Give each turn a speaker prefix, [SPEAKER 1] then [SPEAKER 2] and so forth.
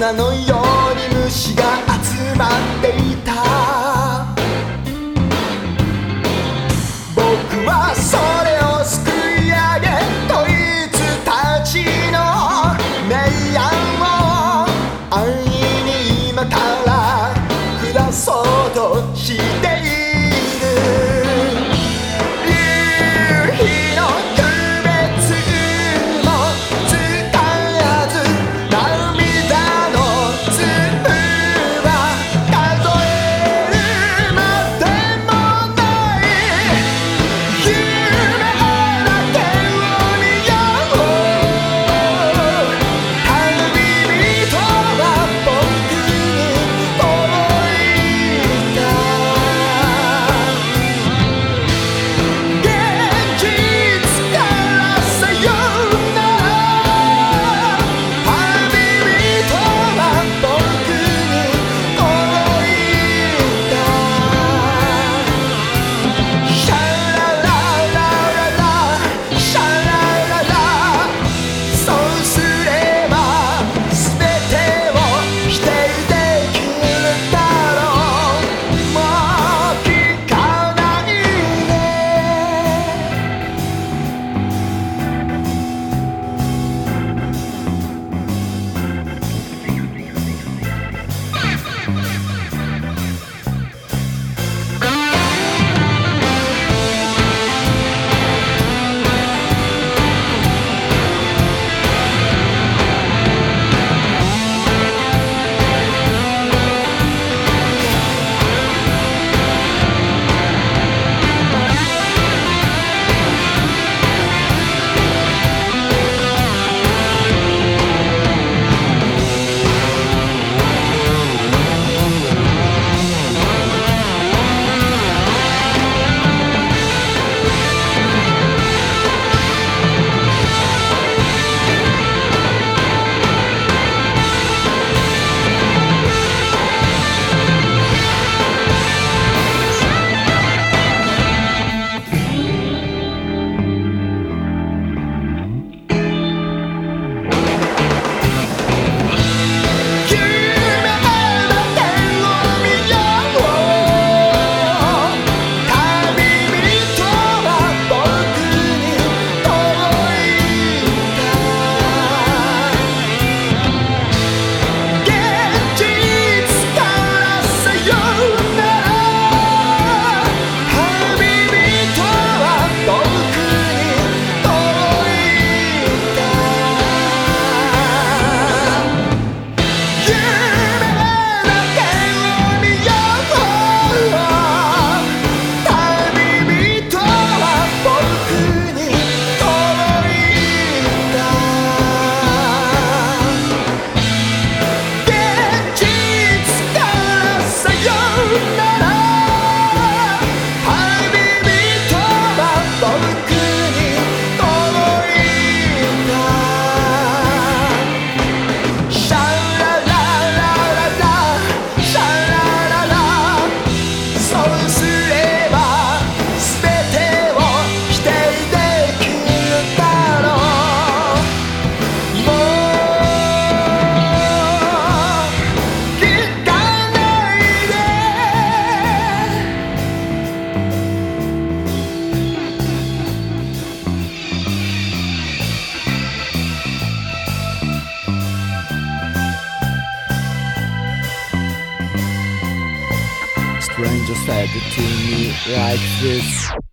[SPEAKER 1] 砂のように虫が集まっている stranger said to me like this